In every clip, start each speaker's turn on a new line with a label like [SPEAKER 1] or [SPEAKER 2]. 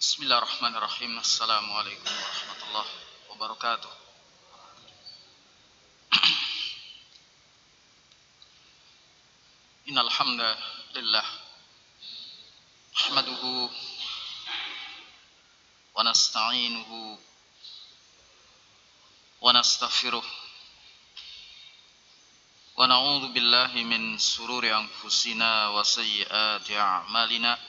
[SPEAKER 1] Bismillahirrahmanirrahim. Assalamualaikum warahmatullahi wabarakatuh. Innal hamda lillah nahmaduhu wa nasta'inuhu wa nastaghfiruh wa na'udzu billahi min sururi anfusina wa sayyiati a'malina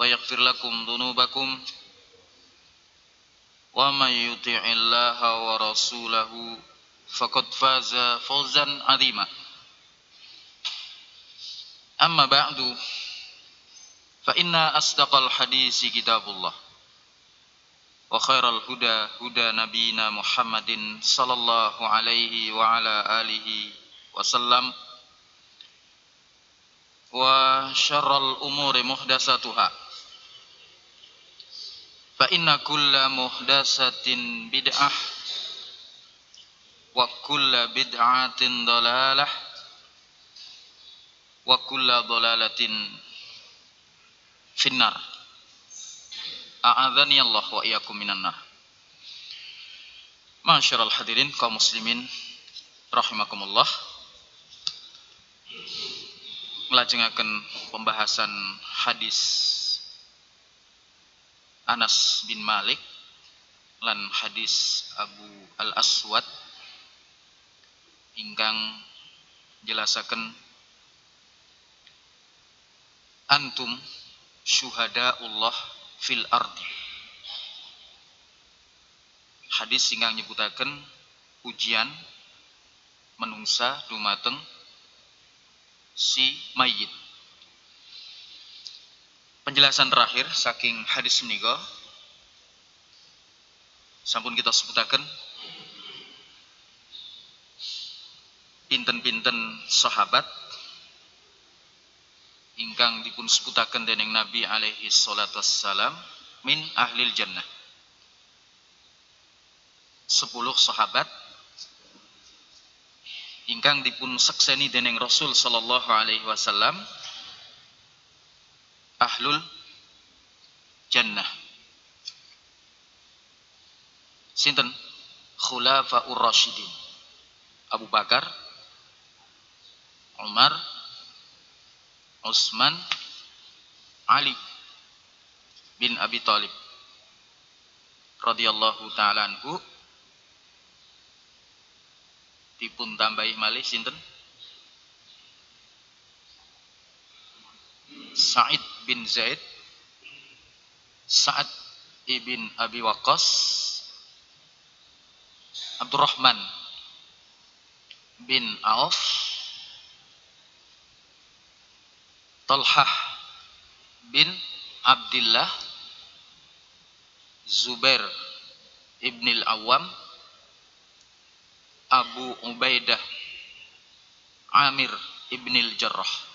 [SPEAKER 1] ويغفر لكم ذنوبكم ومن يطع الله ورسوله فقد فاز فوزا عظيما أما بعد فإن أصدق الحديث كتاب الله وخير الهدى هدى نبينا محمد صلى الله عليه وعلى آله وسلم وشر الأمور محدثاتها fa inna kulla muhdasatin bid'ah wa kulla bid'atin dalalah wa kulla dalalatin finnar. A'adhani Allah wa iyakum minan nar. Al Hadirin kaum muslimin rahimakumullah. Melajengaken pembahasan hadis Anas bin Malik lan hadis Abu Al-Aswad ingkang jelasaken antum syuhadaullah fil ardi hadis ingkang nyebutaken ujian menungsa dumateng si mayit. Penjelasan terakhir saking hadis menika sampun kita sebutaken pinten-pinten sahabat ingkang dipun sebutaken dening Nabi alaihi salatu wassalam min ahlil jannah. Sepuluh sahabat ingkang dipun sekseni dening Rasul sallallahu alaihi wasallam ahlul jannah. Sinten? Khulafaur Rasyidin. Abu Bakar, Umar, Utsman, Ali bin Abi Thalib radhiyallahu taala anhu dipun tambahi malih sinten Sa'id bin Zaid Sa'ad ibn Abi Waqqas Abdurrahman bin Auf Talhah bin Abdullah Zubair ibn al-Awwam Abu Ubaidah Amir ibn al-Jarrah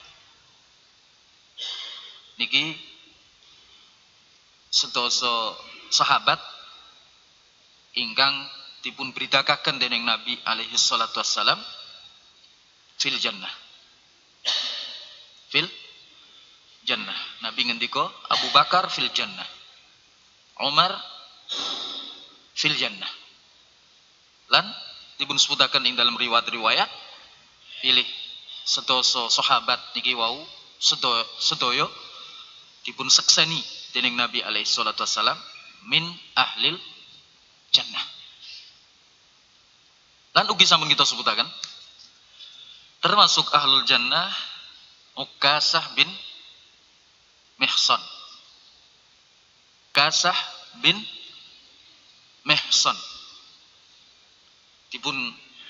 [SPEAKER 1] niki sedoso sahabat ingkang dipun beritakaken dening Nabi alaihi salatu wassalam fil jannah. Fil jannah. Nabi ngendika Abu Bakar fil jannah. Umar fil jannah. Lan dipun sebutaken ing dalam riwayat-riwayat pilih sedoso sahabat niki wau sedoyo, sedoyo dipun sekseni dening Nabi alaihi salatu wassalam min ahlil jannah. Lan ugi sampun kita sebutaken termasuk ahlul jannah Ukasah bin Mihsan. Kasah bin Mihsan. Dipun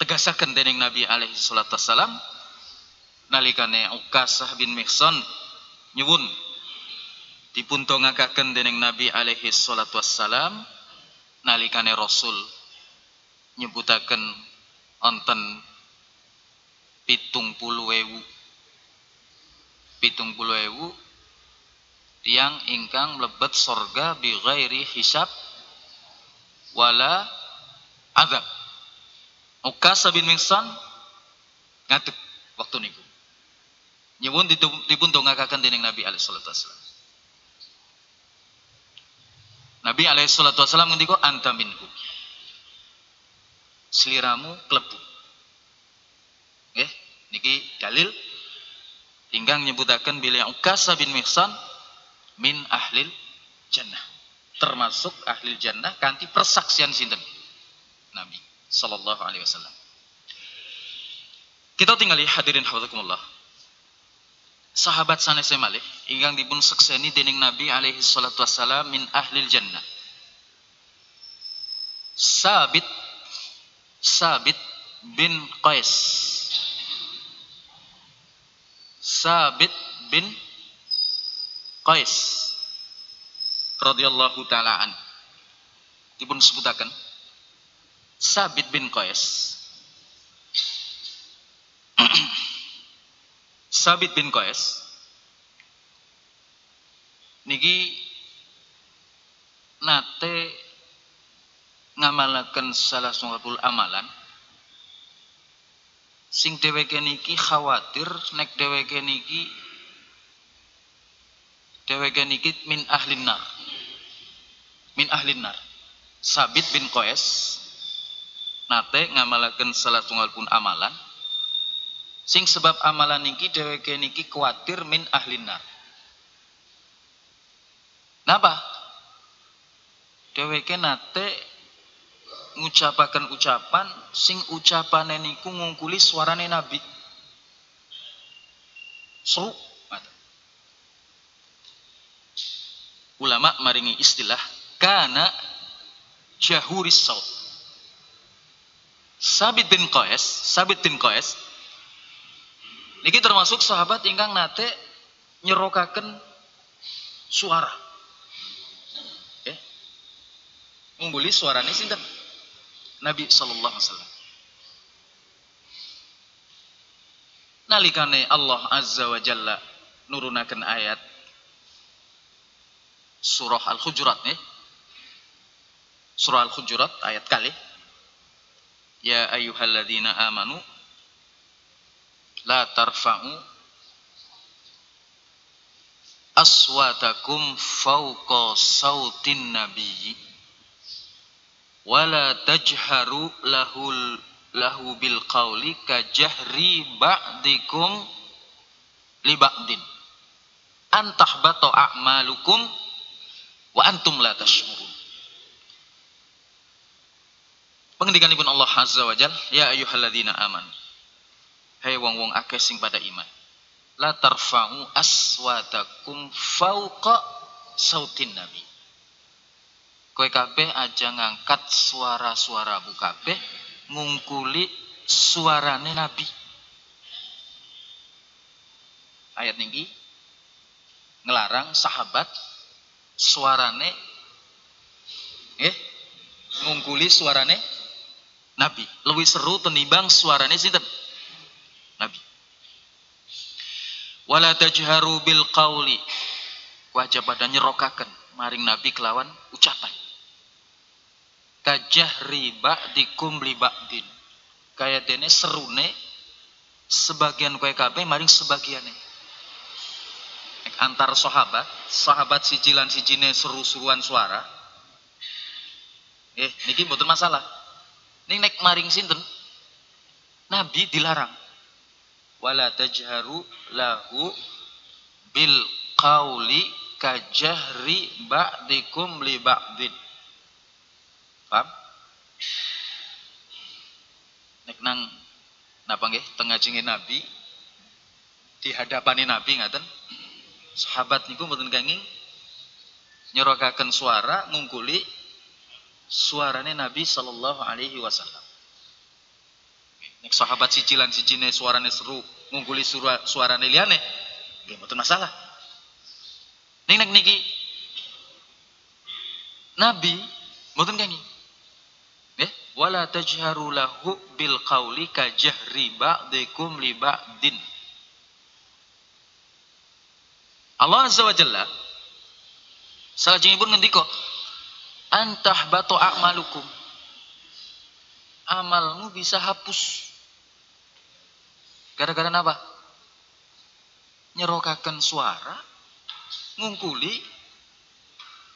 [SPEAKER 1] tegasaken dening Nabi alaihi salatu wassalam nalikane Ukasah bin Mihsan nyuwun dipun dongakaken dening Nabi alaihi salatu wassalam nalikane Rasul nyebutaken onten pitung puluh ewu. Pitung puluh ewu tiang ingkang mlebet sorga bi ghairi hisab wala azab. Ukas bin Mihsan ngadeg waktu niku. Nyuwun dipun dongakaken dening Nabi alaihi salatu wasallam Nabi alaihi salatu wasallam ngendika anta minhu. Sliramu klebu. Nggih niki dalil. Ingkang nyebutaken bila Ukasa bin Mihsan min ahlil jannah. Termasuk ahli jannah kanti persaksian sinten? Nabi sallallahu alaihi wasallam. Kita tinggali hadirin hafizakumullah sahabat sanes malih ingkang dipun sekseni dening Nabi alaihi salatu wasallam min ahlil jannah. Sabit Sabit bin Qais. Sabit bin Qais radhiyallahu taala an. Dipun sebutaken. Sabit bin Qais Sabit bin Qais niki nate ngamalaken salah sungguh amalan. Sing dheweke niki khawatir nek dheweke niki dheweke niki min ahlin nar. Min ahlin nar. Sabit bin Qais nate ngamalaken salah tunggal pun amalan sing sebab amalan niki dheweke niki kuatir min ahlin nar Napa? Dheweke nate ngucapaken ucapan sing ucapane niku ngungkuli suarane Nabi. Seru. Ulama maringi istilah kana jahuris saut. Sabit bin Qais, Sabit bin Qais niki termasuk sahabat ingkang nate nyerokaken suara. Ngungguli suarane sinten? Nabi sallallahu alaihi wasallam. Nalikane Allah azza wa jalla nurunaken ayat surah al-hujurat nih surah al-hujurat ayat kali. Ya ayyuhalladzina amanu la tarfa'u aswatakum fawqa sautin nabiyyi wala tajharu lahul lahu bil qawli ka jahri ba'dikum li ba'din antahbata a'malukum wa antum la tashurun Pengendikanipun Allah Azza wa Jal, ya ayyuhalladzina aman. Hai wong-wong akeh sing pada iman. La tarfa'u aswatakum fauqa sautin nabi kowe kabeh aja ngangkat suara-suara bu kabeh ngungkuli suarane Nabi. Ayat niki ngelarang sahabat suarane eh ngungkuli suarane Nabi. Lebih seru tenimbang suarane sinten? Nabi. Wala tajharu bil qauli. Wajib pada nyerokaken maring Nabi kelawan ucapan kajahri ba'dikum li ba'din. Kaya dene serune sebagian kue kabeh maring sebagiane. Antar sahabat, sahabat sijilan sijine seru-seruan suara. Eh, niki mboten masalah. Ning nek maring sinten? Nabi dilarang. Wala tajharu lahu bil qauli kajahri ba'dikum li ba'din. Paham? Nek nang napa nggih tengah jengin Nabi di hadapan Nabi ngaten sahabat niku mboten kenging nyorokaken suara ngungkuli suarane Nabi sallallahu alaihi wasallam. Nek sahabat sicilan sijine suarane seru ngungkuli suara suarane liyane nggih mboten masalah. Ning nek niki Nabi mboten kenging wala tajharu lahu bil qawli ka jahri ba'dikum li ba'din. Allah Azza wa Jalla salajengipun ngendika antah batu a'malukum amalmu bisa hapus gara-gara apa? Nyerokaken suara ngungkuli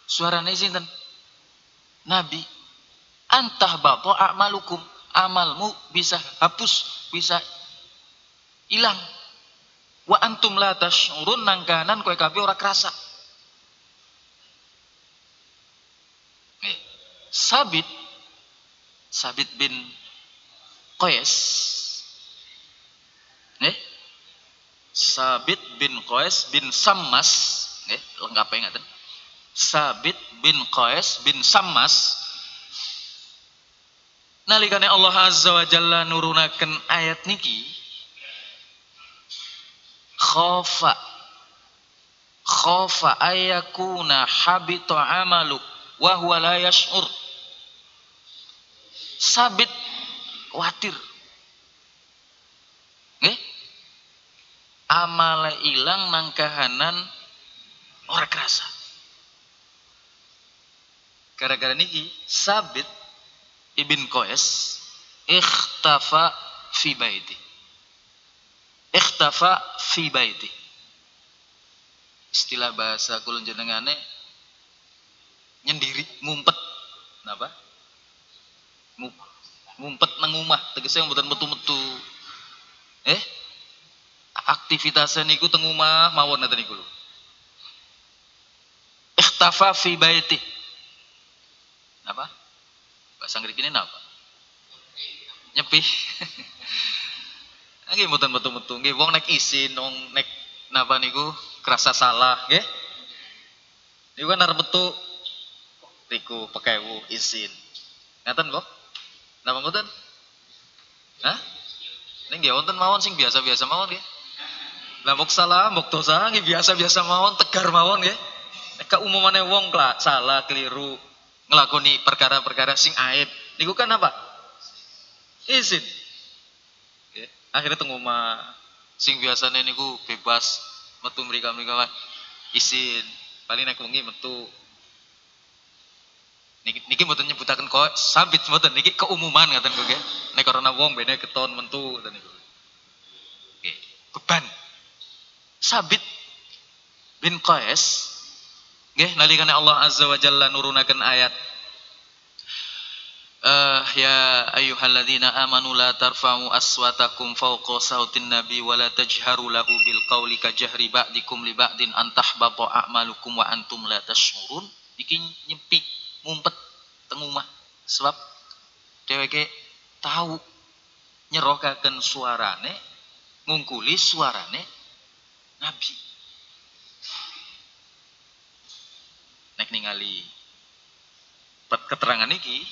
[SPEAKER 1] suarane sinten? Nabi antah bato a'malukum amalmu bisa hapus bisa hilang. Wa antum la tash'urun nangkanan kowe kabeh ora kerasa. Eh, Sabit Sabit bin Qais eh Sabit bin Qais bin Sammas. Eh lengkap ingatan Sabit bin Qais bin Sammas. Nalikane Allah Azza wa Jalla nurunaken ayat niki. Khofa khofa ayakuna habita amaluk wa huwa la yash'ur. Sabit khawatir nggih amale ilang nang kahanan ora kerasa gara-gara niki sabit ibn Qais ikhtafa fi baiti. Ikhtafa fi baiti. Istilah bahasa kulon jenengane nyendiri, ngumpet. Napa? Ngumpet nang omah, tegese mboten metu-metu. Eh? Aktivitasnya niku teng omah mawon ngoten niku lho. Ikhtafa fi baiti. Apa? Bahasa Inggris ini apa? Nyepi. Nggih mboten metu-metu. Nggih wong nek isin, wong nek napa niku kerasa salah, nggih. Niku kan arep metu niku pekewu isin. Ngaten kok? Napa mboten? Hah? Ning nggih wonten mawon sing biasa-biasa mawon nggih. Lah mbok salah, mbok dosa nggih biasa-biasa mawon, tegar mawon. Nek keumumane wong salah, keliru, ngelakoni perkara-perkara sing aib. Niku kan apa? Izin. Ya. Akhirnya tunggu ma sing biasanya niku bebas metu mereka mereka izin. Paling naik wengi metu. Niki niki mboten nyebutaken kok sabit mboten niki keumuman ngaten kok nggih. Nek karena wong bene keton mentu dan niku. Oke, beban. Sabit bin Qais Nggih nalikane Allah Azza wa Jalla nurunaken ayat Uh, ya ayyuhalladzina amanu la tarfa'u aswatakum fawqa sautin nabi wa la tajharu lahu bil qawli ka jahri ba'dikum li ba'din an tahbata a'malukum wa antum la tash'urun. Iki nyempik ngumpet teng omah. Sebab dheweke tahu nyerokaken suarane ngungkuli suarane nabi nek ningali keterangan iki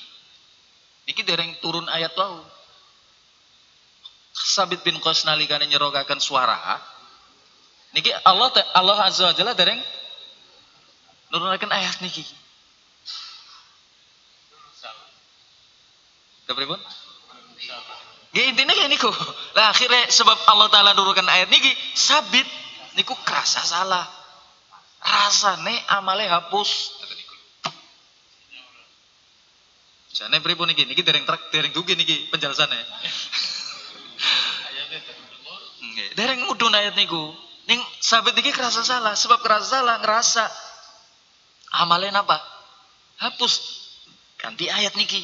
[SPEAKER 1] iki dereng turun ayat wau Sabit bin Qais nalikane nyerogaken suara niki Allah Allah azza wa jalla dereng nurunaken ayat niki Kepripun? Nggih intine kayak niku. Lah akhirnya sebab Allah taala nurunkan ayat niki sabit niku kerasa salah rasane amale hapus Jane pripun iki? Niki dereng trek dereng dugi niki penjelasane. Nggih, dereng mudhun ayat niku. Ning sahabat iki kerasa salah, sebab kerasa salah ngerasa amalen apa? Hapus. Ganti ayat niki.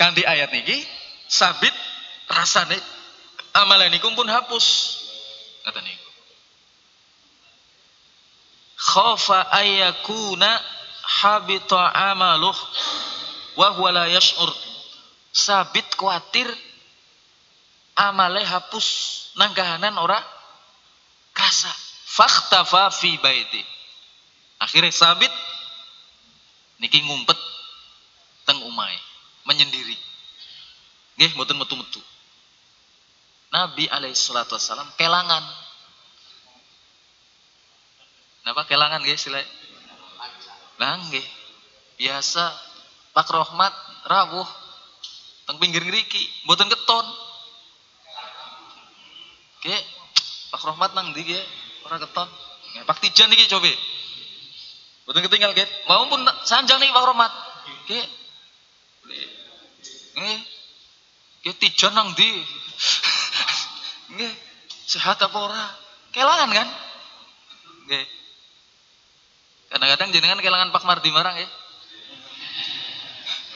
[SPEAKER 1] Ganti ayat niki, sabit rasane amalan niku pun hapus. Kata niku. Khafa ayyakuna habita amaluh wa huwa la yash'ur. Sabit kuatir amale hapus nang kahanan ora kasa. Fakhtafa fi baiti. Akhirnya sabit niki ngumpet teng umai menyendiri. Nggih mboten metu-metu. Nabi alaihi salatu wassalam kelangan. Napa kelangan nggih sila? Lah nggih. Biasa Pak Rohmat rawuh teng pinggir ngriki mboten keton. Oke, Pak Rohmat nang ndi nggih? Ora keton. Pak Tijan niki coba. Mboten ketinggal nggih. Mau pun sanjang niki Pak Rohmat. Oke. Nggih. Nggih Tijan nang ndi? Nggih. Sehat apa ora? Kelangan kan? Nggih. Kadang-kadang jenengan kelangan Pak Mardi marang ya.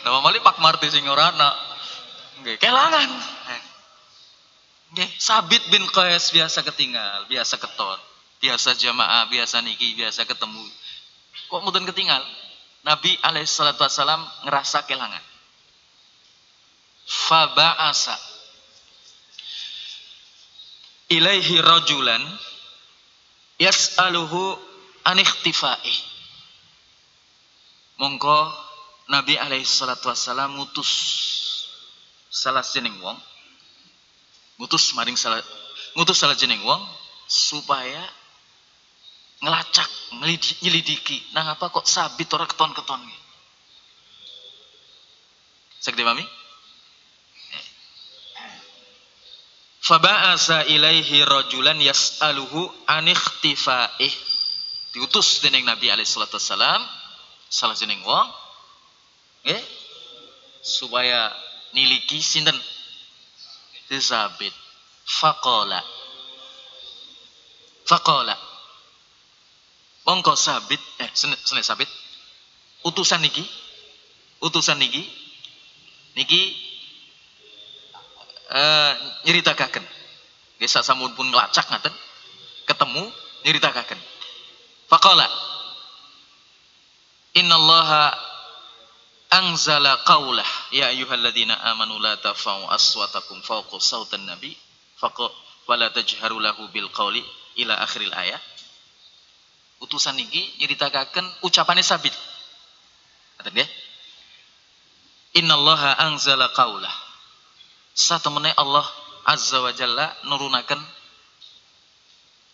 [SPEAKER 1] Nama mali Pak Mardi sing ora ana. Nggih, kelangan. Nggih, Sabit bin Qais biasa ketinggal, biasa keton, biasa jamaah, biasa niki, biasa ketemu. Kok mboten ketinggal? Nabi alaihi salatu wasalam ngerasa kelangan. Faba'asa ilaihi rajulan yas'aluhu anikhtifai. Mongko Nabi alaihi salatu wassalam ngutus salah jeneng wong ngutus maring salah ngutus salah jeneng wong supaya ngelacak nyelidiki nang apa kok sabit ora keton-keton. Sakti mami? Faba'asa ilaihi rajulan yas'aluhu anikhtifa'ih. Diutus dening Nabi alaihi salatu wassalam salah jeneng wong nggih supaya niliki sinten Zabit. Faqala. Faqala. Mongko sabit eh sene sabit utusan niki utusan niki niki uh, nyritakaken. Nggih sasamun pun nglacak ngaten. Ketemu nyritakaken. Faqala Innallaha anzala qawlah. Ya ayyuhalladzina amanu la tarfa'u aswatakum fawqa sautin nabi faqa wala tajharu lahu bil qawli ila akhiril ayat utusan iki nyritakaken ucapane sabit. Ngaten nggih innallaha anzala qawlah satemene Allah azza wa jalla nurunaken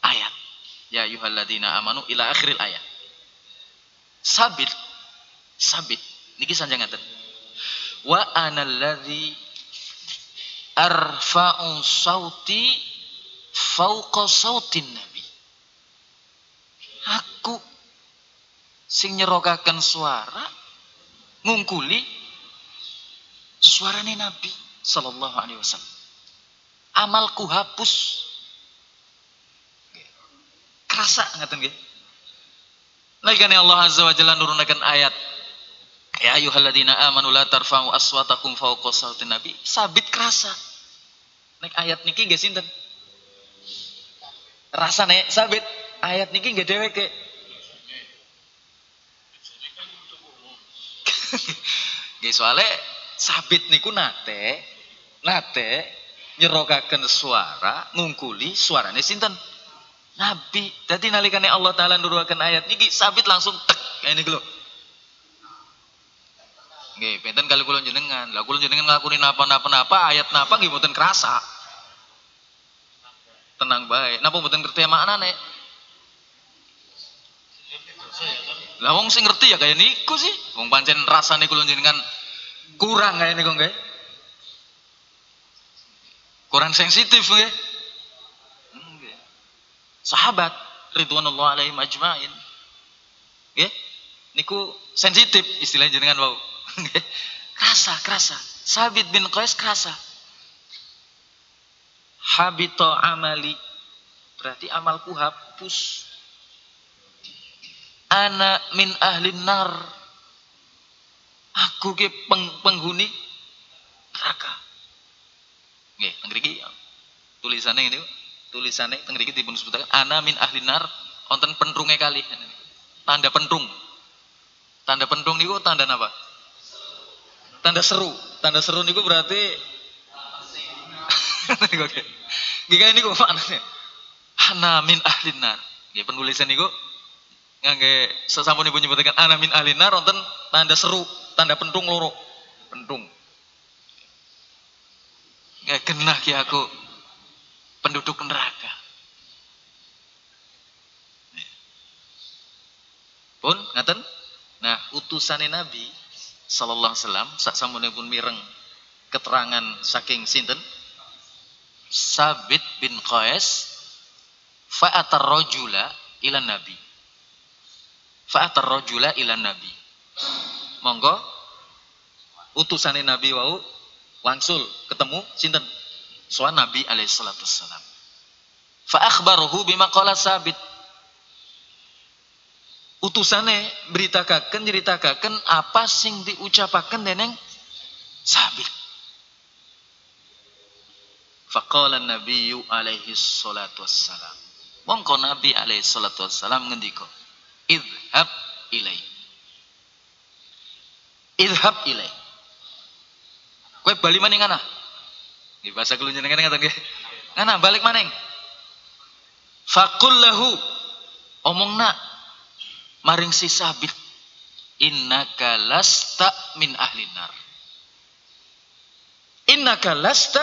[SPEAKER 1] ayat. Ya ayyuhalladzina amanu ila akhiril ayat. Sabit sabit. Niki sanjangaken wa analladzi arfa'u sauti fauqa sautin nabi. Aku sing nyerokaken suara ngungkuli suarane nabi sallallahu alaihi wasallam amalku hapus kerasa ngaten nggih Laikane Allah Azza wa Jalla nurunaken ayat Ya ayyuhalladzina amanu la tarfa'u aswatakum fawqa sautin nabi. Sabit kerasa. Nek ayat niki nggih sinten? Rasane sabit. Ayat niki nggih dheweke. Nggih soalnya sabit niku nate nate nyerokaken suara ngungkuli suarane sinten? Nabi. Jadi nalikane Allah Taala nuruaken ayat niki sabit langsung tek ini lho. Nggih, benten kali kula jenengan. Lah kula jenengan ngakuni napa-napa ayat napa nggih mboten kerasa. Tenang baik. Napa mboten ngerti maknane? Lah wong sing ngerti ya kaya niku sih. Wong pancen rasane kula jenengan kurang kaya niku nggih. Kurang sensitif nggih sahabat ridwanullah alaihim ajmain. Nggih. Niku sensitif istilah jenengan wau. kerasa, kerasa. Sabit bin Qais kerasa. Habito amali. Berarti amalku hapus. Ana min ahlin nar. Aku ke peng, penghuni neraka. Nggih, teng mriki tulisannya ini tulisannya teng mriki dipun sebutaken ana min ahlin nar wonten kali. Tanda penrung. Tanda penrung niku tanda apa? Tanda seru. Tanda seru niku berarti Oke. Gika ini kok maknanya. Ana min ahlin nar. Nggih penulisan niku ngangge sesampun ibu nyebutkan ana min ahlin nar wonten tanda seru, tanda pentung loro. Pentung. Nggak genah ki aku penduduk neraka. Pun ngaten. Nah, utusan Nabi sallallahu alaihi wasallam sak pun mireng keterangan saking sinten Sabit bin Qais fa'atar rajula ila nabi fa'atar rajula ila nabi monggo utusane nabi wau wangsul ketemu sinten? Soal nabi alaihi salatu wassalam fa akhbaruhu bima qala sabit. Utusane beritakaken nyritakaken apa sing diucapaken deneng sabit. Faqala nabiyyu alaihi salatu wassalam mongko nabi alaihi salatu wassalam ngendika idhab ilai. Idhab ilai kowe bali maning ana di bahasa kula jenengan ngaten nggih. Ngana balik maning. Faqul lahu omongna maring si sabit innaka lasta min ahli nar. Innaka lasta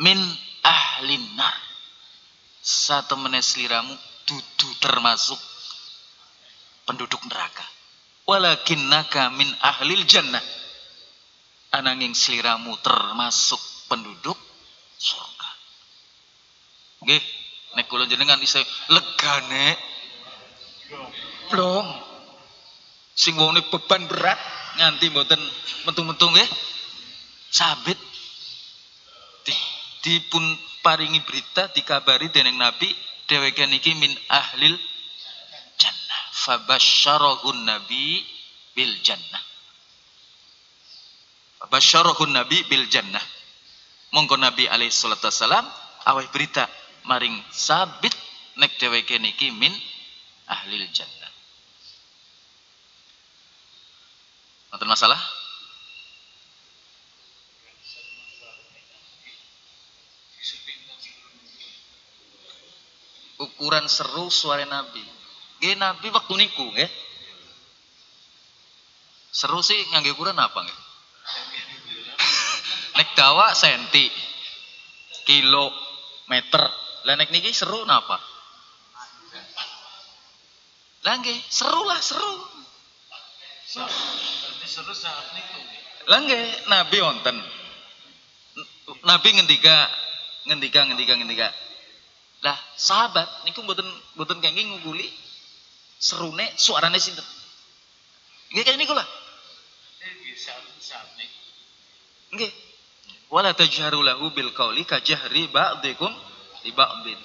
[SPEAKER 1] min ahli nar. Satu menes liramu dudu termasuk penduduk neraka. Walakinnaka min ahlil jannah ananging sliramu termasuk penduduk surga nggih nek kula jenengan isih legane Blong. Sing wong beban berat nganti mboten mentung-mentung nggih. Sabit di, dipun paringi berita dikabari dening Nabi dheweke niki min ahlil jannah. Fabasyarahun Nabi bil jannah. Fabasyarahun Nabi bil jannah. Monggo Nabi alaihi salatu wasalam aweh berita maring sabit nek dheweke niki min ahlil jannah. Nonton masalah? Ukuran seru suara Nabi. Gih Nabi waktu niku, ya. Seru sih ngangge ukuran apa nggih? Nek dawa senti, kilo, meter. Lah nek niki seru napa? Lah nggih, seru lah, seru. Seru saat niku. Lah nggih, Nabi wonten. Nabi ngendika ngendika ngendika ngendika. Lah sahabat niku mboten mboten kenging nguguli serune suarane sinten. Nggih kaya niku lah. Nggih. Wala tajharu lahu bil qauli ka jahri ba'dikum li ba'din.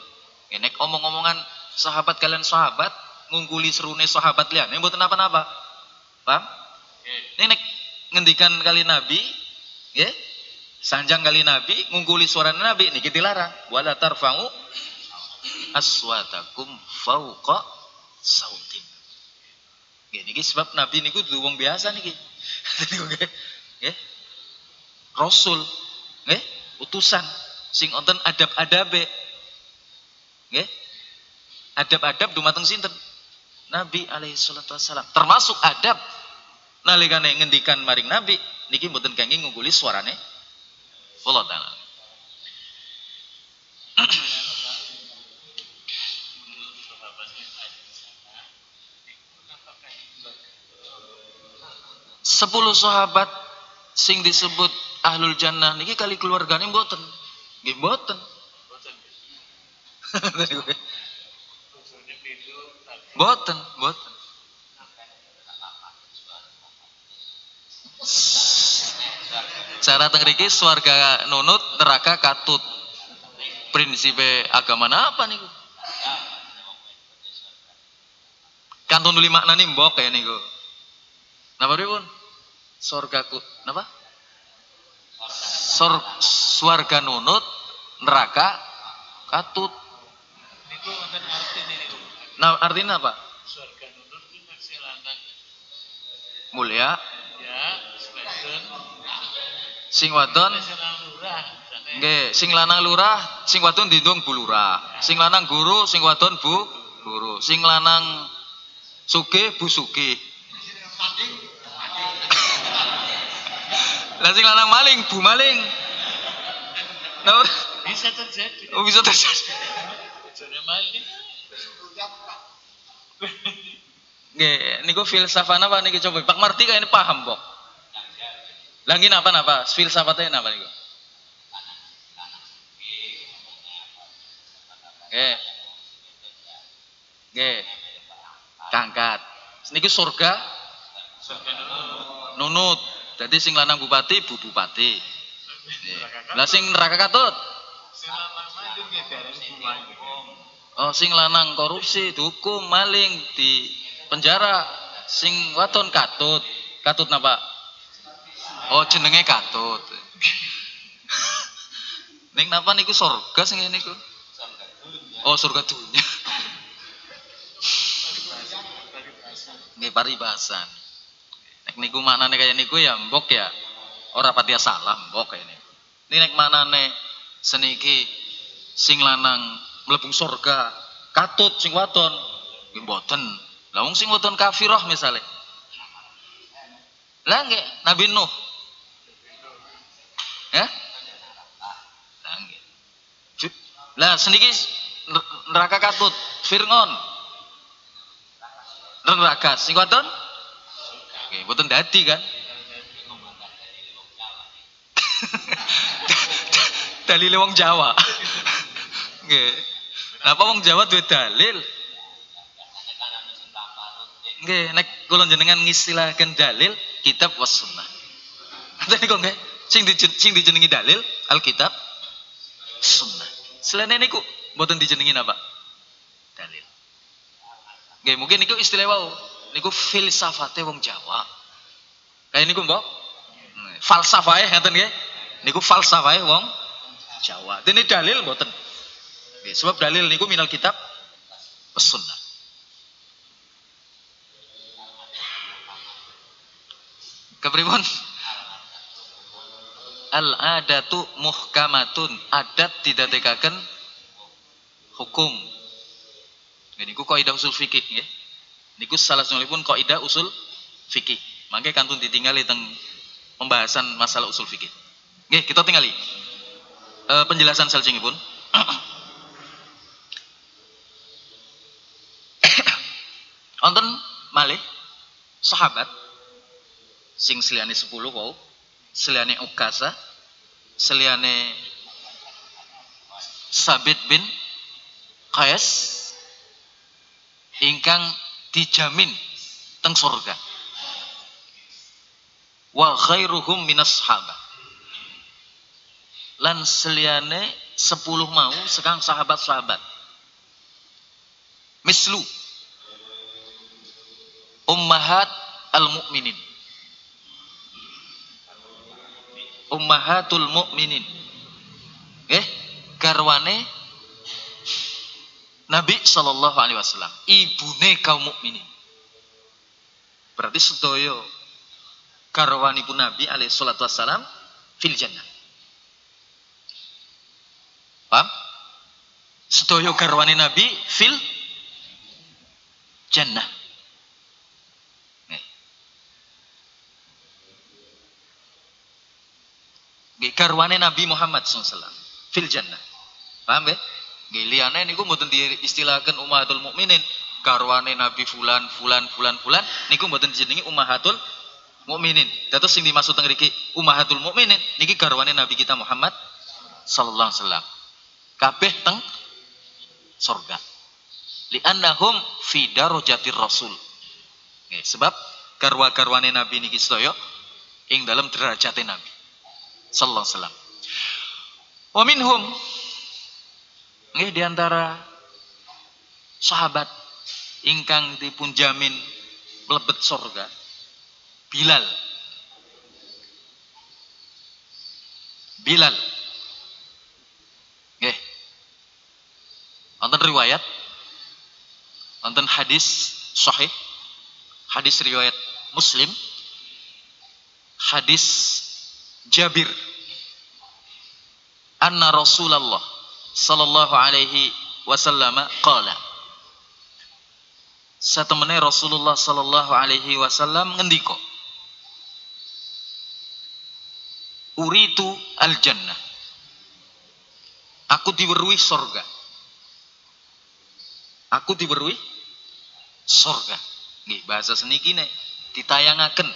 [SPEAKER 1] Enek omong-omongan sahabat kalian sahabat ngungkuli serune sahabat lian. Ini mboten apa-apa. Paham? Ini ngendikan kali Nabi, ya. Sanjang kali Nabi ngungkuli suara Nabi niki dilarang. Wala tarfa'u aswatakum fauqa sautin. Nggih niki sebab Nabi niku dudu wong biasa niki. Nggih. Rasul, nggih, utusan sing wonten adab-adabe. Nggih. Adab-adab dumateng sinten? Nabi alaihi salatu wassalam. Termasuk adab nalikane ngendikan maring Nabi niki mboten kenging ngungguli suarane Allah taala. Sepuluh sahabat sing disebut ahlul jannah niki kali keluargane mboten. Nggih mboten. Boten, boten. Bicara tentang riki swarga nunut, neraka katut. Prinsip agama apa nih? Kantun nuli nih mbok ya niku. Napa pun? Surga ku, napa? Sor, swarga nunut, neraka katut. Nah, artinya apa?
[SPEAKER 2] Nunut.
[SPEAKER 1] Mulia,
[SPEAKER 2] Ya,
[SPEAKER 1] sing wadon. Nggih, sing lanang lurah, sing wadon dindung bu lurah. Sing lanang guru, sing wadon bu guru. Sing lanang sugih bu sugih. Lah sing lanang maling bu maling. Nah,
[SPEAKER 2] Bisa terjadi.
[SPEAKER 1] oh bisa terjadi.
[SPEAKER 2] Jane maling.
[SPEAKER 1] Nggih, niku filsafat apa niki coba Pak Marti kayaknya paham, Bok. Lagi napa napa? Filsafatnya napa niku? Nggih. Nggih. Kangkat. Niki surga
[SPEAKER 2] Surga nunut.
[SPEAKER 1] nunut. Jadi sing lanang bupati, bu bupati. Nggih. Lah sing neraka katut. Oh, sing lanang korupsi, dihukum, maling, di penjara. Sing wadon katut. Katut napa? Oh, jenenge katut. Ning napa niku surga sing ngene niku? Oh, surga dunia. Nggih paribasan. Niku maknane kaya niku ya mbok ya ora pati salah mbok niku. Ini nek maknane seniki sing lanang mlebu surga, katut sing wadon nggih mboten. Lah wong sing wadon kafirah misale. Lah nggih Nabi Nuh. Ya? Lah nggih. Lah seniki ner- neraka katut Fir'aun. Neraka sing wadon Oke, mboten dadi kan? dalil wong Jawa. Nggih. Napa wong Jawa duwe dalil? Nggih, nek kula jenengan ngistilahkan dalil kitab was sunnah. Ngoten niku nggih. Sing dijen, sing dijenengi dalil Alkitab sunnah. Selain niku mboten dijenengi napa? Dalil. Nggih, mungkin niku istilah wau. Niku filsafate wong Jawa. Kayak niku mbok. Falsafahe ngoten nggih. Niku falsafahe wong Jawa. Dene dalil mboten. Nggih, sebab dalil niku minal kitab sunnah. Kepripun? Al adatu muhkamatun. Adat didadekaken hukum. Nggih niku kaidah usul fikih nggih. Niku salah pun kaidah usul fikih. Mangke kantun ditinggali teng pembahasan masalah usul fikih. Nggih, kita tingali. E, penjelasan salajengipun. Wonten malih sahabat sing seliyane 10 wau, seliyane Ukasa, seliyane Sabit bin Qais ingkang dijamin teng surga. Wa khairuhum minas sahabat. Lan seliyane 10 mau sekang sahabat-sahabat. Mislu ummahat al-mu'minin. Ummahatul mu'minin. Eh, garwane Nabi Shallallahu Alaihi Wasallam, ibune kaum mukminin. Berarti sedaya garwanipun Nabi alaihi salatu wassalam fil jannah. Paham? Sedaya garwane Nabi fil jannah. Nih. Nabi Muhammad SAW fil jannah. Paham ya? Nggih, liyane niku mboten diistilahkan ummahatul mukminin. Garwane Nabi fulan fulan fulan fulan niku mboten dijenengi ummahatul mukminin. Dados sing dimaksud teng mriki ummahatul mukminin niki garwane Nabi kita Muhammad sallallahu alaihi wasallam. Kabeh teng surga. Li'annahum fi darajatir rasul. Nggih, sebab garwa-garwane Nabi niki sedaya ing dalam derajate Nabi. sallallahu alaihi wasallam. Wa minhum nggih di antara sahabat ingkang dipun jamin mlebet surga Bilal. Bilal. Nggih. Wonten riwayat wonten hadis sahih hadis riwayat Muslim hadis Jabir. Anna Rasulullah sallallahu alaihi wasallam qala. Satemene Rasulullah sallallahu alaihi wasallam ngendika uritu al jannah aku diweruhi surga aku diweruhi surga nggih bahasa seniki nek ditayangaken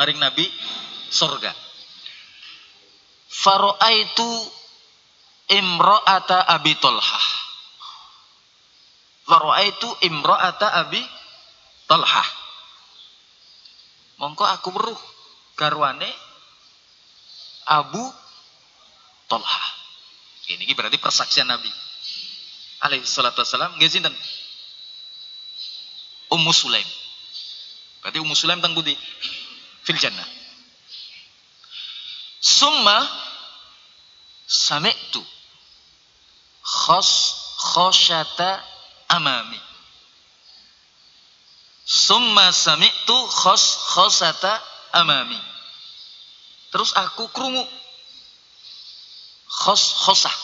[SPEAKER 1] maring Nabi surga Faro'aitu imra'ata Abi Talhah. Faro'aitu imra'ata Abi Talhah. Mongko aku weruh garwane Abu Talhah. Ini berarti persaksian Nabi. Alaihi salatu wassalam nggih sinten? Ummu Sulaim. Berarti Ummu Sulaim teng pundi? Fil jannah. Summa sami'tu khos khosyata amami. Summa sami'tu khos khosata amami. Terus aku krungu khos khosah.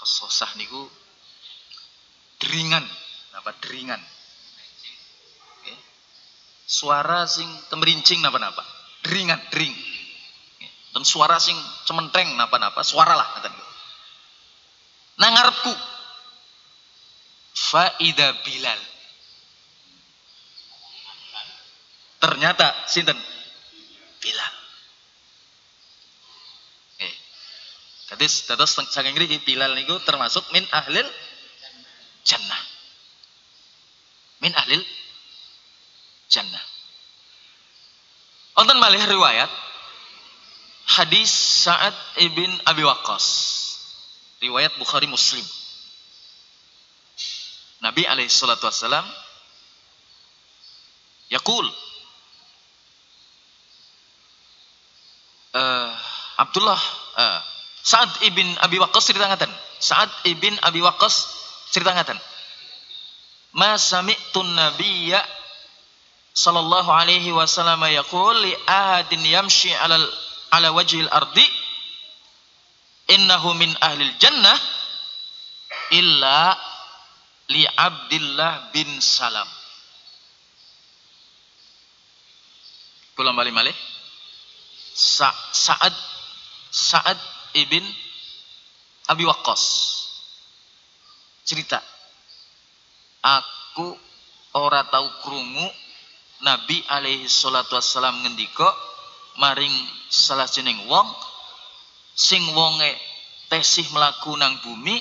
[SPEAKER 1] Khos khosah niku deringan, apa deringan. Suara sing temerincing napa-napa. Deringan, dering dan suara sing cementeng napa-napa suara lah dia nang ngarepku. Faida bilal. Ternyata sinten? Bilal. Eh terus terus saking ngriki bilal niku termasuk min ahlil jannah. Min ahlil jannah. Wonten malih riwayat hadis Sa'ad ibn Abi Waqqas. Riwayat Bukhari Muslim. Nabi alaihi salatu wassalam yaqul uh, Abdullah uh, Sa'ad ibn Abi Waqqas cerita ngaten. Sa'ad ibn Abi Waqqas cerita ngaten. Ma sami'tu nabiyya sallallahu alaihi wasallam yaqul li ahadin yamshi 'alal ala wajhil ardi innahu min ahlil jannah illa li Abdullah bin Salam. Kula balik malih. Sa Sa'ad Sa'ad ibn Abi Waqqas cerita aku ora tahu krungu Nabi alaihi salatu wassalam ngendika maring salah jeneng wong sing wonge tesih melaku nang bumi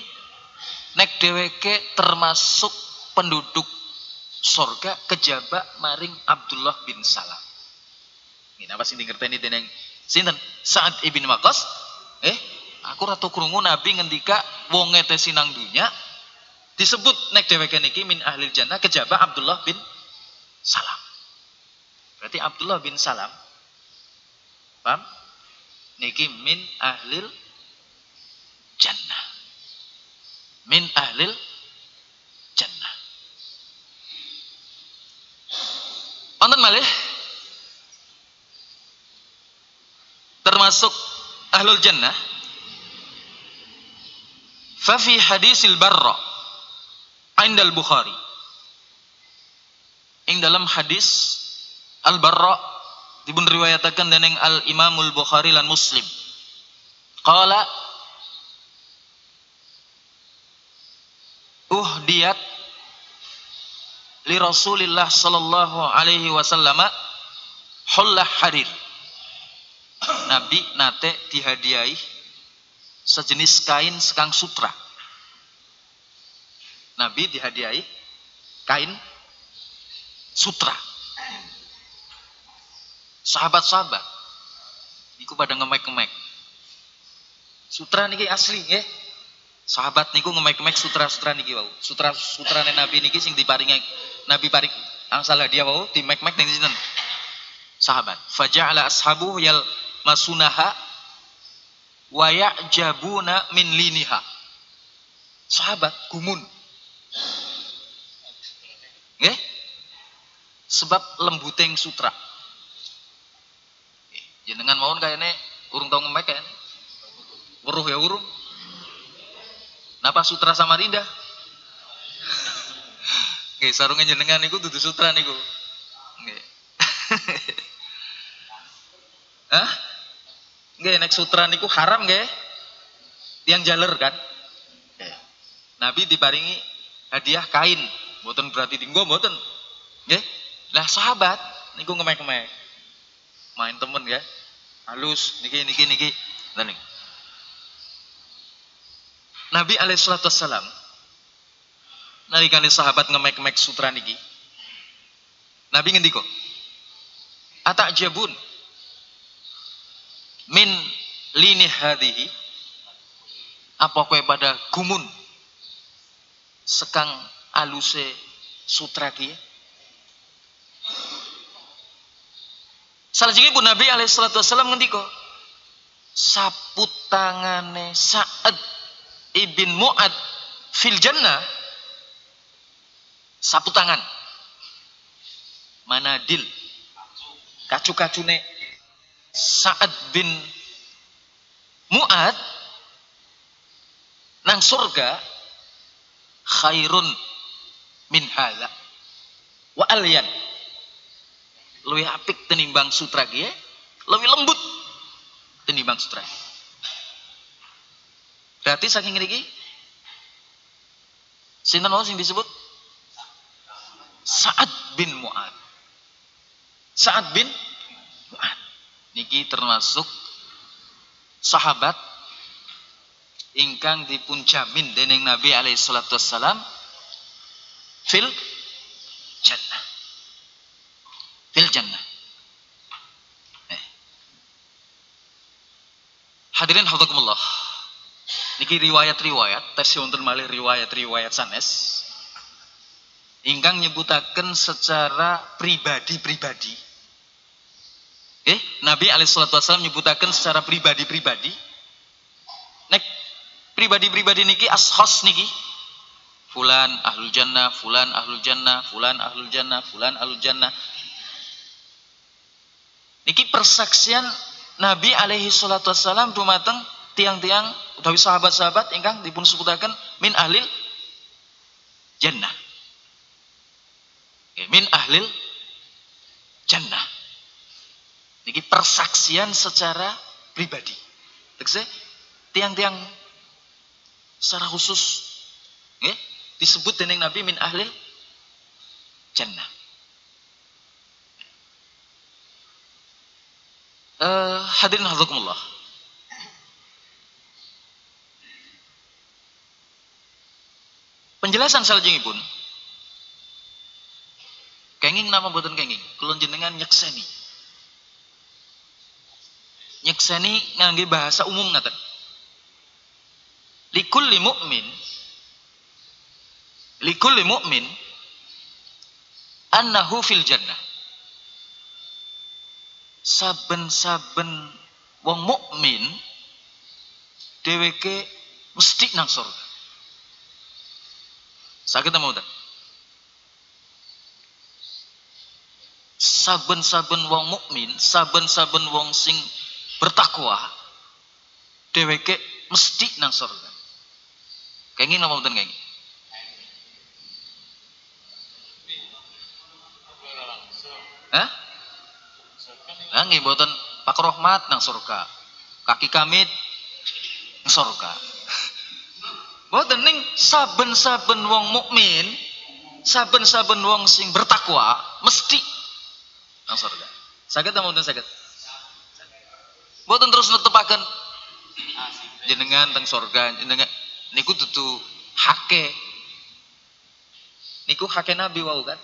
[SPEAKER 1] nek dheweke termasuk penduduk sorga kejaba maring Abdullah bin Salam. Ini apa sing ngerteni dening sinten? Sa'ad ibn Waqqas. Eh, aku ratu krungu Nabi ngendika wonge tesih nang dunya disebut nek dheweke niki min ahli jannah kejaba Abdullah bin Salam. Berarti Abdullah bin Salam Paham? Niki min ahlil jannah. Min ahlil jannah. Wonten malih termasuk ahlul jannah fa fi hadisil barra indal bukhari ing dalam hadis al barra dibun riwayatakan dening Al Imamul Bukhari lan Muslim. Qala uhdiyat li Rasulillah sallallahu alaihi wasallam hullah harir. Nabi nate dihadiahi sejenis kain sekang sutra. Nabi dihadiahi kain sutra sahabat-sahabat Niku pada ngemek-ngemek. Sutra niki asli nggih. Sahabat niku ngemek-ngemek sutra-sutra niki wau. Sutra-sutra Nabi niki sing diparingi Nabi paring angsal hadiah wau di mek-mek ning sinten? Sahabat. Faja'ala ashabu yal masunaha wa ya'jabuna min liniha. Sahabat gumun. Nggih? Sebab lembuteng sutra. Jenengan mawon kayaknya urung tau ngemek kayaknya. Weruh ya urung. Napa sutra Samarinda? Nggih, sarungan jenengan niku dudu sutra niku. Nggih. Hah? Nggih, nek sutra niku haram nggih. Tiang jaler kan? Nabi diparingi hadiah kain, mboten berarti tinggo mboten. Nggih. Lah sahabat niku ngemek-ngemek. Main temen ya. Halus niki niki niki. Lah niki. Nabi alaihissalatu wassalam nalikane sahabat ngemek-mek sutra niki. Nabi ngendiko, "Atak jabun min lini hadhihi apa kowe pada gumun sekang aluse sutra ki Salajengipun pun Nabi alaihissalatu wassalam ngendiko saput tangane Sa'ad ibn Mu'ad fil jannah. Sapu tangan. Manadil. Kacu-kacune Sa'ad bin Mu'ad nang surga khairun min hala wa alyan luwih apik tenimbang sutra ki lebih lembut tenimbang sutra Berarti saking ngriki sinten mau sing disebut Sa'ad bin Mu'ad. Sa'ad bin Mu'ad. Niki termasuk sahabat ingkang dipun jamin dening Nabi alaihi salatu wassalam fil jannah. Fil jannah. Eh. Hadirin hadzakumullah. Niki riwayat-riwayat, tes wonten malih riwayat-riwayat sanes. Ingkang nyebutaken secara pribadi-pribadi. Eh, Nabi alaihissalam nyebutaken secara pribadi-pribadi. Nek pribadi-pribadi niki ashos niki. Fulan ahlul jannah, fulan ahlul jannah, fulan ahlul jannah, fulan ahlul jannah. Niki persaksian Nabi alaihi salatu wassalam dumateng tiang-tiang utawi sahabat-sahabat ingkang dipun sebutaken min ahlil jannah. Min ahlil jannah. Niki persaksian secara pribadi. Tegese tiang-tiang secara khusus nggih disebut dening Nabi min ahlil jannah. Uh, hadirin hadzakumullah. Penjelasan pun kenging nama boten kenging, kulon jenengan nyekseni. Nyekseni ngangge bahasa umum ngaten. Likulli mu'min likulli mu'min annahu fil jannah. Saben-saben wong mukmin dheweke mesti nang surga. Sakit mau tak? Saben-saben wong mukmin, saben-saben wong sing bertakwa, dheweke mesti nang surga. Kenging napa mboten kenging? Hah? Nggih mboten Pak Rohmat nang surga. Kaki kamit nang surga. Mboten ning saben-saben wong mukmin, saben-saben wong sing bertakwa mesti nang surga. Saged ta mboten saged? Mboten terus netepaken jenengan teng surga, jenengan niku dudu hake. Niku hake Nabi wau kan?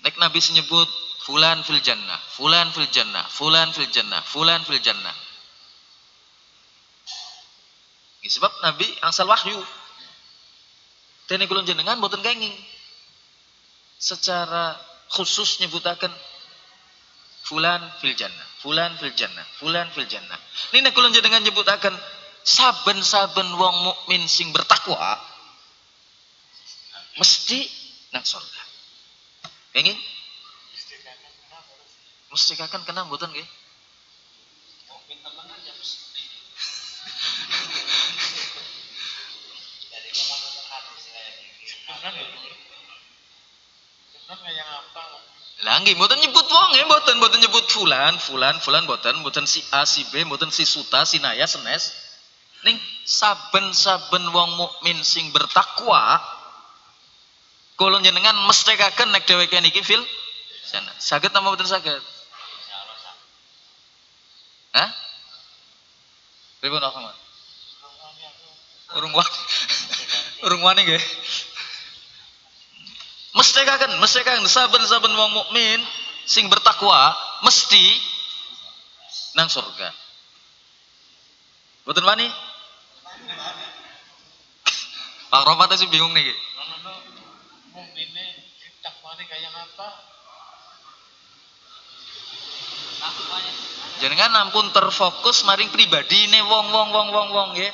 [SPEAKER 1] Nek Nabi senyebut fulan fil jannah, fulan fil jannah, fulan fil jannah, fulan fil jannah. Ini sebab Nabi angsal wahyu. Tene kulon jenengan boten kenging. Secara khusus nyebutaken fulan fil jannah, fulan fil jannah, fulan fil jannah. Ini kulon jenengan nyebutaken saben-saben wong mukmin sing bertakwa mesti nang surga. Kenging? Mesti kakan kena mboten nggih? Lah nggih mboten nyebut wong nggih mboten mboten nyebut fulan, fulan, fulan mboten mboten si A, si B, mboten si Suta, si Naya, senes. Ning saben-saben wong mukmin sing bertakwa kula jenengan mestekaken nek dheweke niki fil sana. Saged apa mboten saged? Hah? Pripun Ahmad? Urung wani. Urung wani nggih. Mestekaken, mestekaken saben-saben wong mukmin sing bertakwa mesti nang surga. Boten wani? Pak Romat sih bingung nih.
[SPEAKER 2] Nono mukmine takwane kayak apa?
[SPEAKER 1] Jangan ampun terfokus maring pribadi nih wong wong wong wong wong ya.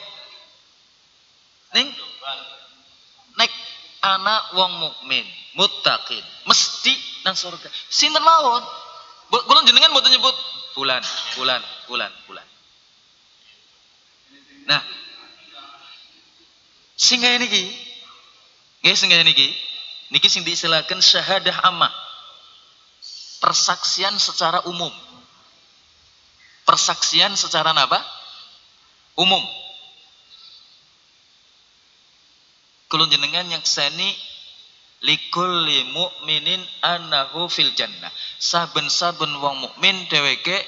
[SPEAKER 1] Ning nek anak wong mukmin, muttaqin, mesti nang surga. Sinten mawon? Kula jenengan mboten nyebut bulan, bulan, bulan, bulan. Nah, sing kaya niki, nggih sing kaya niki, niki sing diistilahkan syahadah ammah. Persaksian secara umum. Persaksian secara apa? Umum. Kulun jenengan yang seni likulli mu'minin annahu fil jannah. Saben-saben wong mukmin dheweke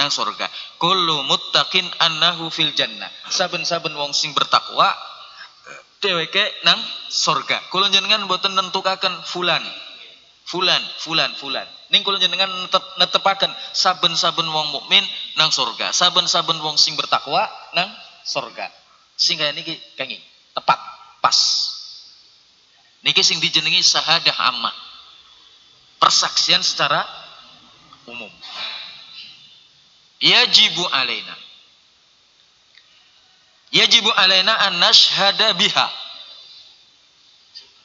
[SPEAKER 1] nang surga. Kullu muttaqin annahu fil jannah. Saben-saben wong sing bertakwa dheweke nang surga. Kulun jenengan mboten nentukaken fulan. Fulan, fulan, fulan. Ning kula jenengan netep, netepaken saben-saben wong mukmin nang surga. Saben-saben wong sing bertakwa nang surga. Sing kaya niki kangi tepat, pas. Niki sing dijenengi syahadah ammah. Persaksian secara umum. Yajibu alaina. Yajibu alaina an nashhada biha.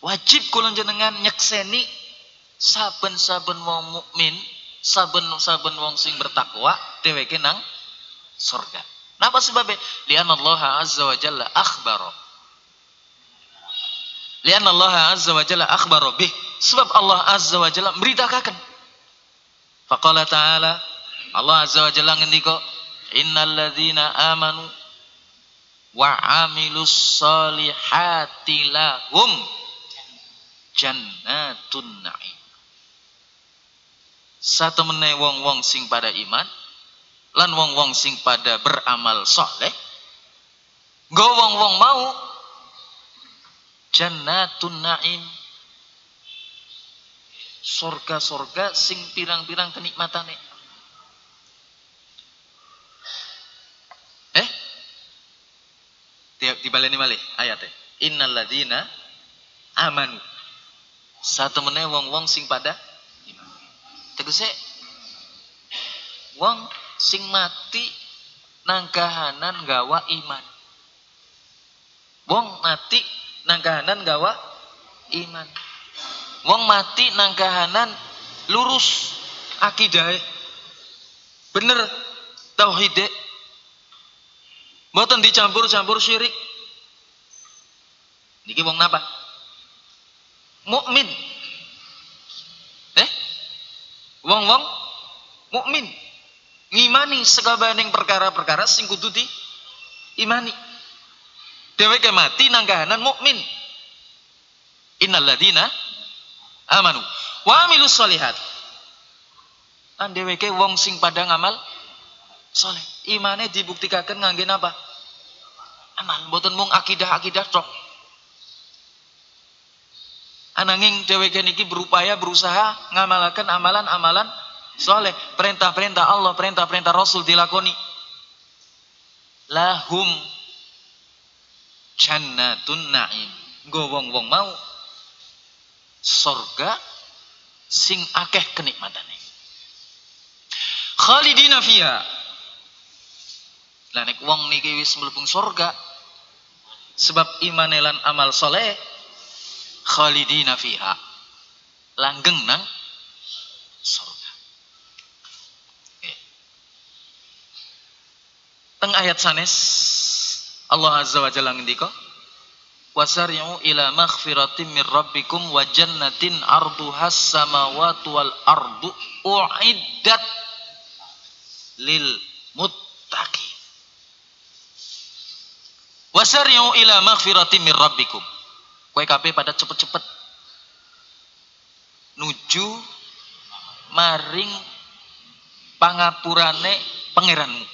[SPEAKER 1] Wajib kula jenengan nyekseni saben-saben wong mukmin, saben-saben wong sing bertakwa dheweke nang surga. Napa sebabnya? Lian Allah Azza wa Jalla akhbaro. Lian Allah Azza wa Jalla akhbaro bih. Sebab Allah Azza wa Jalla memberitakan. Faqala ta'ala Allah Azza wa Jalla ngendika innal ladzina amanu wa amilus solihati lahum jannatun na'im satu meneh wong-wong sing pada iman lan wong-wong sing pada beramal soleh go wong-wong mau jannatun naim. Sorga-sorga sing pirang-pirang kenikmatane. Eh? Tiap dibaleni malih ayatnya innal ladzina amanu. Satu meneh wong-wong sing pada tegese wong sing mati nang kahanan gawa iman. Wong mati nang kahanan gawa iman. Wong mati nang kahanan lurus akidah. Bener tauhid mboten dicampur-campur syirik. Niki wong napa? Mukmin wong-wong mukmin ngimani sekabaning perkara-perkara sing kudu imani. Dheweke mati nang kahanan mukmin. Innal ladzina amanu wa amilus solihat lan dheweke wong sing pada ngamal soleh. Imane dibuktikan ngangge apa amal. Mboten mung akidah-akidah tok ananging dheweke niki berupaya berusaha ngamalaken amalan-amalan soleh, perintah-perintah Allah, perintah-perintah Rasul dilakoni. Lahum jannatun na'im. Go wong-wong mau sorga sing akeh kenikmatane. Khalidina fiha. Lah nek wong niki wis mlebu sorga sebab imane lan amal soleh khalidina fiha. Langgeng nang sorga. Oke. Teng ayat sanes Allah Azza wa Jalla ngendika wasari'u ila maghfiratin min rabbikum wa jannatin arduhas samawati wal ardu uiddat lil muttaqin wasari'u ila maghfiratin min rabbikum kowe kabeh pada cepet-cepet nuju maring pangapurane pangeranmu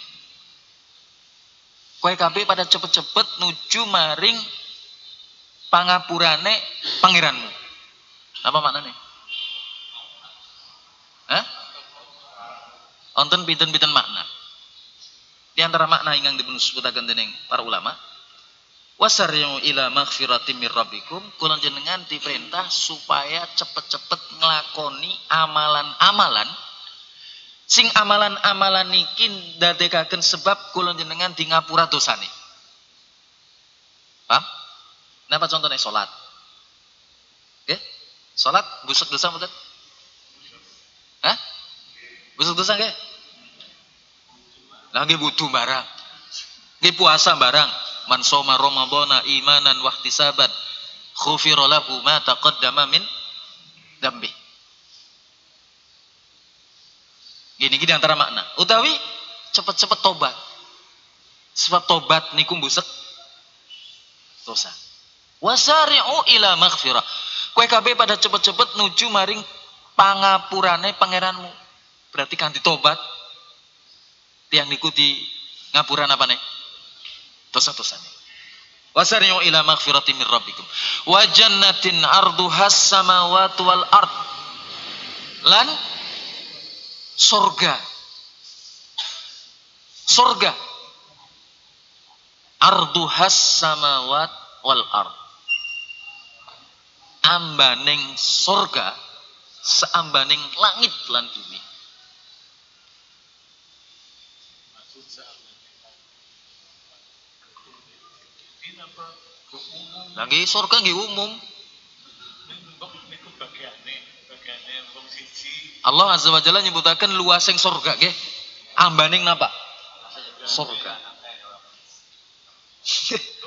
[SPEAKER 1] kowe kabeh pada cepet-cepet nuju maring pangapurane pangeranmu. Apa maknanya? Hah? Onten pinten-pinten makna. Di antara makna ingkang dipun sebutaken dening para ulama, wasari'u ila maghfiratin mir rabbikum, kula jenengan diperintah supaya cepet-cepet nglakoni amalan-amalan sing amalan-amalan niki ndadekaken sebab kula jenengan di ngapura dosane. Paham? Napa contohnya sholat? Oke? Sholat busuk dosa betul? Hah? Busuk dosa ke? Lagi butuh barang. Nggih puasa barang. Man soma ramadhana imanan wa ihtisaban khufira lahu ma taqaddama min dambi. Gini gini antara makna. Utawi cepet-cepet tobat. Sebab tobat niku busek dosa. Wasari'u ila maghfirah. Kue kabeh pada cepet-cepet nuju maring pangapurane pangeranmu. Berarti kan ditobat. Tiang niku di ngapuran apa nih? Nih. Wasari'u ila maghfirati min rabbikum. Wa jannatin arduhas samawati wal ard. Lan sorga. Sorga. Arduhas samawat wal ard ambaning surga seambaning langit lan bumi. Lagi surga nggih umum. Allah Azza wa Jalla nyebutaken luasing surga nggih. Ambaning napa? Surga.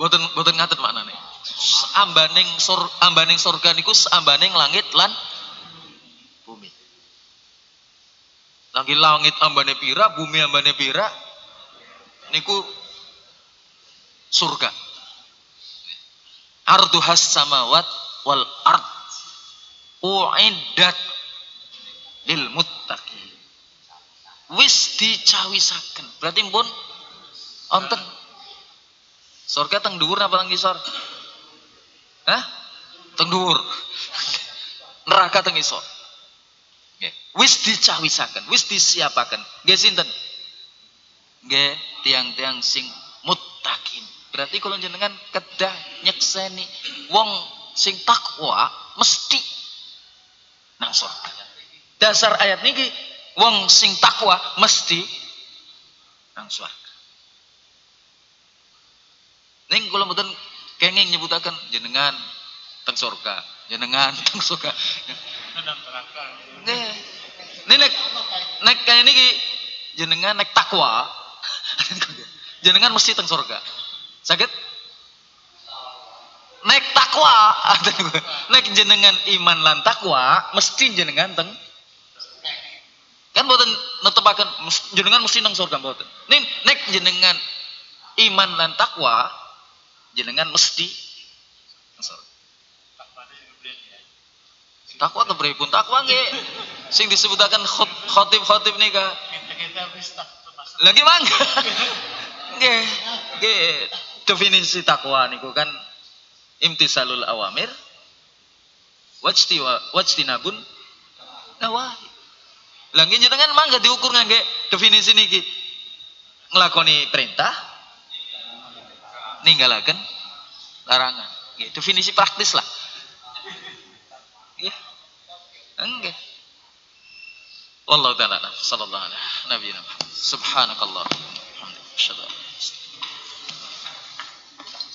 [SPEAKER 1] Boten boten ngaten maknane. Ambaning sur ambaning surga niku ambaning langit lan bumi. Lagi langit ambane pira, bumi ambane pira niku surga. Arduhas samawat wal ard uiddat lil muttaqin. Wis dicawisaken. Berarti pun onten Surga teng dhuwur apa teng ngisor? Hah? Teng dhuwur. Neraka teng ngisor. Wis dicawisaken, wis disiapaken. Nggih sinten? Nggih, tiang-tiang sing muttaqin. Berarti kalau jenengan kedah nyekseni wong sing takwa mesti nang. Dasar ayat niki wong sing takwa mesti nang surga. Ning kula mboten kenging nyebutaken jenengan teng surga, jenengan teng surga. Nih, nih nek nek kaya niki jenengan nek takwa, jenengan mesti teng surga. Sakit? Nek takwa, nek jenengan iman lan takwa, mesti jenengan teng. Kan boten netepaken jenengan mesti nang surga boten. Nih nek jenengan iman lan takwa, jenengan mesti takwa atau pripun? Takwa nggih. Sing disebutaken khotib-khotib nika. Lagi mangga. Nggih nggih definisi takwa niku kan imtisalul awamir wajtiwa wajtinabun Nawahi. Lah nggih jenengan mangga diukur ngangge definisi niki. Nglakoni perintah ninggalaken larangan. Nggih, definisi praktis lah. Nggih. Nggih. Wallahu taala sallallahu alaihi. Nabi Subhanakallah. Alhamdulillah.